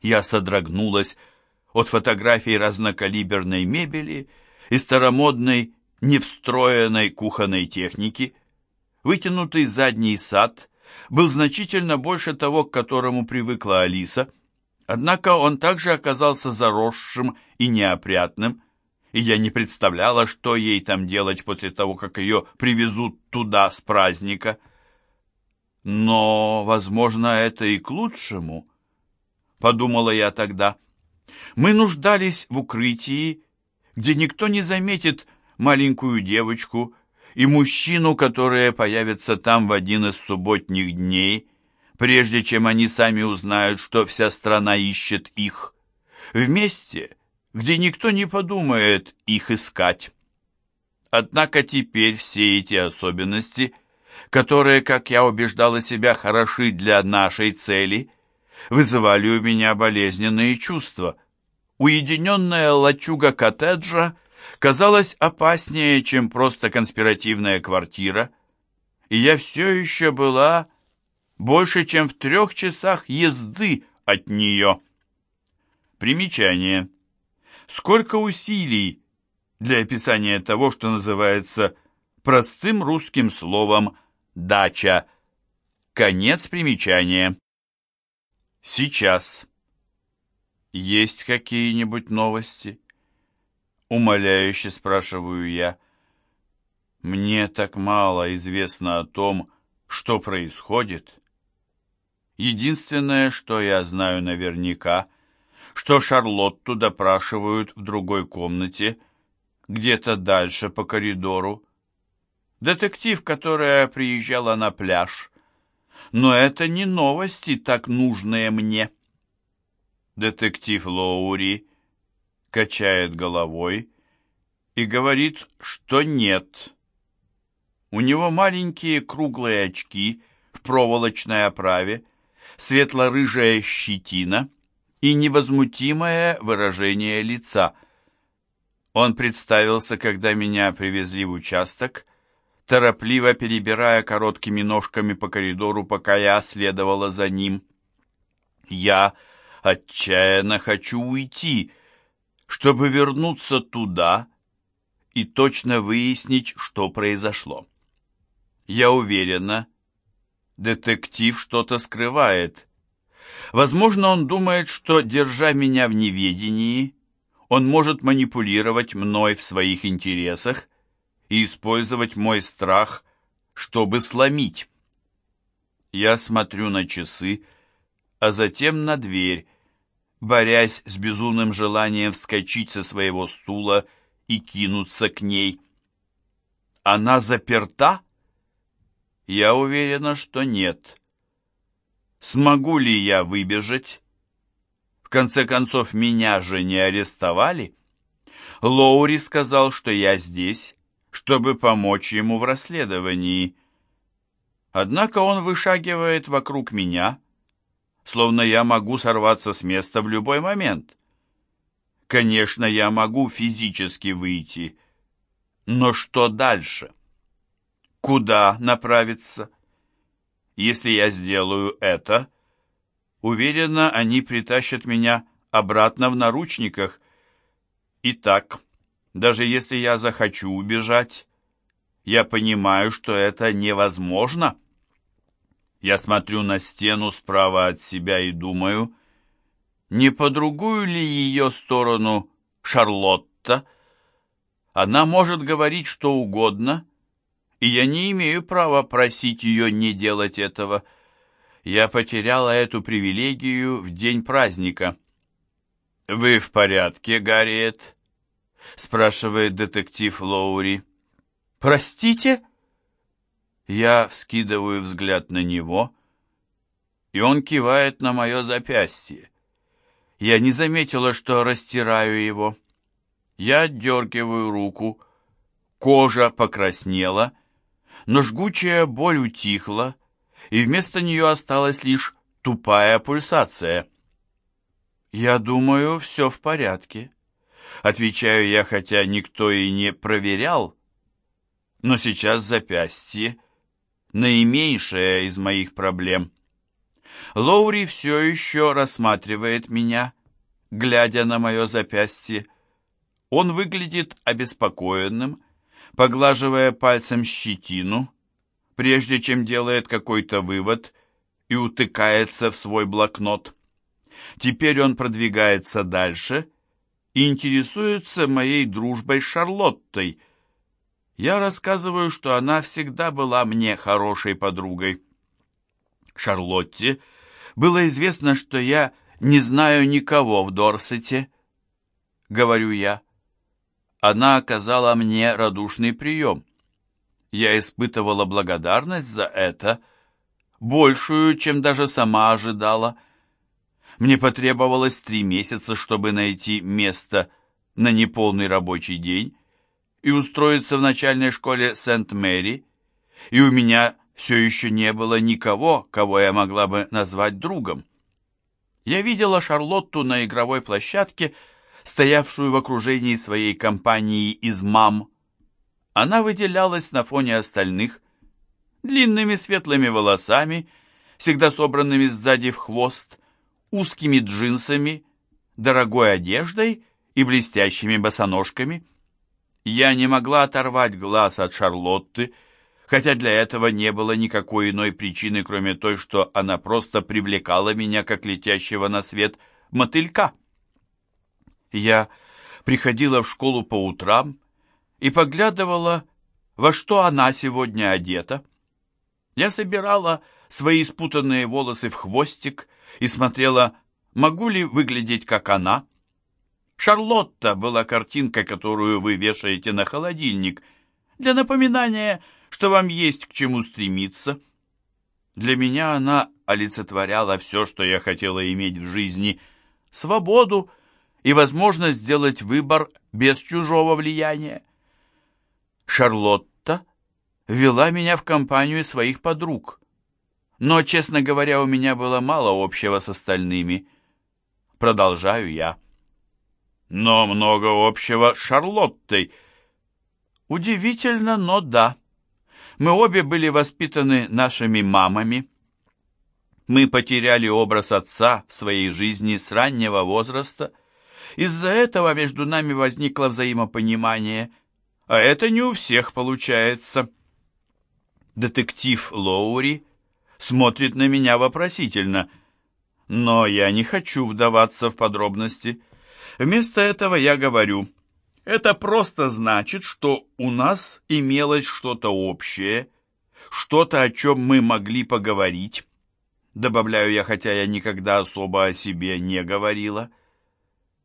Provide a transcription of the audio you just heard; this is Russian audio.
Я содрогнулась от фотографий разнокалиберной мебели и старомодной, невстроенной кухонной техники. Вытянутый задний сад был значительно больше того, к которому привыкла Алиса, однако он также оказался заросшим и неопрятным, и я не представляла, что ей там делать после того, как ее привезут туда с праздника. Но, возможно, это и к лучшему, подумала я тогда. Мы нуждались в укрытии, где никто не заметит маленькую девочку и мужчину, которые появятся там в один из субботних дней, прежде чем они сами узнают, что вся страна ищет их. Вместе где никто не подумает их искать. Однако теперь все эти особенности, которые, как я убеждала себя, хороши для нашей цели, вызывали у меня болезненные чувства. Уединенная лачуга коттеджа казалась опаснее, чем просто конспиративная квартира, и я все еще была больше, чем в трех часах езды от нее. Примечание. Сколько усилий для описания того, что называется простым русским словом «дача». Конец примечания. Сейчас. Есть какие-нибудь новости? Умоляюще спрашиваю я. Мне так мало известно о том, что происходит. Единственное, что я знаю наверняка, что Шарлотту допрашивают в другой комнате, где-то дальше по коридору. Детектив, которая приезжала на пляж. Но это не новости, так нужные мне. Детектив Лоури качает головой и говорит, что нет. У него маленькие круглые очки в проволочной оправе, светло-рыжая щетина — и невозмутимое выражение лица. Он представился, когда меня привезли в участок, торопливо перебирая короткими ножками по коридору, пока я следовала за ним. Я отчаянно хочу уйти, чтобы вернуться туда и точно выяснить, что произошло. Я уверена, детектив что-то скрывает, Возможно, он думает, что, держа меня в неведении, он может манипулировать мной в своих интересах и использовать мой страх, чтобы сломить. Я смотрю на часы, а затем на дверь, борясь с безумным желанием вскочить со своего стула и кинуться к ней. Она заперта? Я уверена, что нет. Смогу ли я выбежать? В конце концов, меня же не арестовали. Лоури сказал, что я здесь, чтобы помочь ему в расследовании. Однако он вышагивает вокруг меня, словно я могу сорваться с места в любой момент. Конечно, я могу физически выйти, но что дальше? Куда направиться? Если я сделаю это, уверенно, они притащат меня обратно в наручниках. Итак, даже если я захочу убежать, я понимаю, что это невозможно. Я смотрю на стену справа от себя и думаю, не по другую ли ее сторону Шарлотта? Она может говорить что угодно, и я не имею права просить ее не делать этого. Я потеряла эту привилегию в день праздника. «Вы в порядке, Гарриет?» — спрашивает детектив Лоури. «Простите?» Я вскидываю взгляд на него, и он кивает на мое запястье. Я не заметила, что растираю его. Я отдергиваю руку, кожа покраснела, но жгучая боль утихла, и вместо нее осталась лишь тупая пульсация. «Я думаю, все в порядке», — отвечаю я, хотя никто и не проверял, но сейчас запястье — наименьшая из моих проблем. Лоури все еще рассматривает меня, глядя на мое запястье. Он выглядит обеспокоенным, поглаживая пальцем щетину, прежде чем делает какой-то вывод и утыкается в свой блокнот. Теперь он продвигается дальше интересуется моей дружбой с Шарлоттой. Я рассказываю, что она всегда была мне хорошей подругой. Шарлотте было известно, что я не знаю никого в Дорсете, говорю я. Она оказала мне радушный прием. Я испытывала благодарность за это, большую, чем даже сама ожидала. Мне потребовалось три месяца, чтобы найти место на неполный рабочий день и устроиться в начальной школе Сент-Мэри, и у меня все еще не было никого, кого я могла бы назвать другом. Я видела Шарлотту на игровой площадке, стоявшую в окружении своей компании из мам, она выделялась на фоне остальных длинными светлыми волосами, всегда собранными сзади в хвост, узкими джинсами, дорогой одеждой и блестящими босоножками. Я не могла оторвать глаз от Шарлотты, хотя для этого не было никакой иной причины, кроме той, что она просто привлекала меня, как летящего на свет мотылька. Я приходила в школу по утрам и поглядывала, во что она сегодня одета. Я собирала свои спутанные волосы в хвостик и смотрела, могу ли выглядеть как она. Шарлотта была картинка, которую вы вешаете на холодильник, для напоминания, что вам есть к чему стремиться. Для меня она олицетворяла все, что я хотела иметь в жизни, свободу и возможность сделать выбор без чужого влияния. Шарлотта вела меня в компанию своих подруг. Но, честно говоря, у меня было мало общего с остальными. Продолжаю я. Но много общего с Шарлоттой. Удивительно, но да. Мы обе были воспитаны нашими мамами. Мы потеряли образ отца в своей жизни с раннего возраста. Из-за этого между нами возникло взаимопонимание – а это не у всех получается. Детектив Лоури смотрит на меня вопросительно, но я не хочу вдаваться в подробности. Вместо этого я говорю, это просто значит, что у нас имелось что-то общее, что-то, о чем мы могли поговорить. Добавляю я, хотя я никогда особо о себе не говорила.